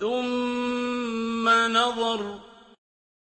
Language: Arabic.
ثُمَّ نَظَرَ